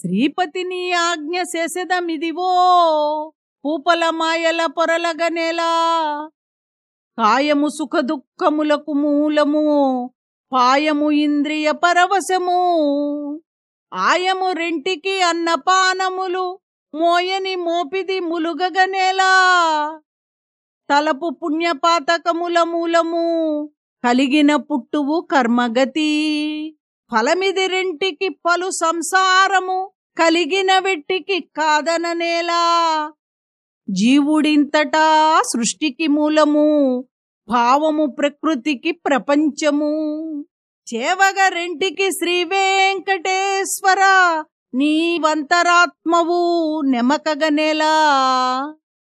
శ్రీపతిని ఆజ్ఞ చేసెదమిదివో? పూపల మాయల పొరలగనేలా కాయము సుఖ దుఃఖములకు మూలము. పాయము ఇంద్రియ పరవశము. ఆయము రెంటికి అన్నపానములు. మోయని మోపిది ములుగగనేలా తలపు పుణ్యపాతకముల మూలము. కలిగిన పుట్టువు కర్మగతి. ఫలమిదిరింటికి పలు సంసారము కలిగిన వెట్టికి కాదననేలా జీవుడింతటా సృష్టికి మూలము భావము ప్రకృతికి ప్రపంచము. చేవగ రెంటికి శ్రీ వెంకటేశ్వర నీవంతరాత్మవు నెమకగనేలా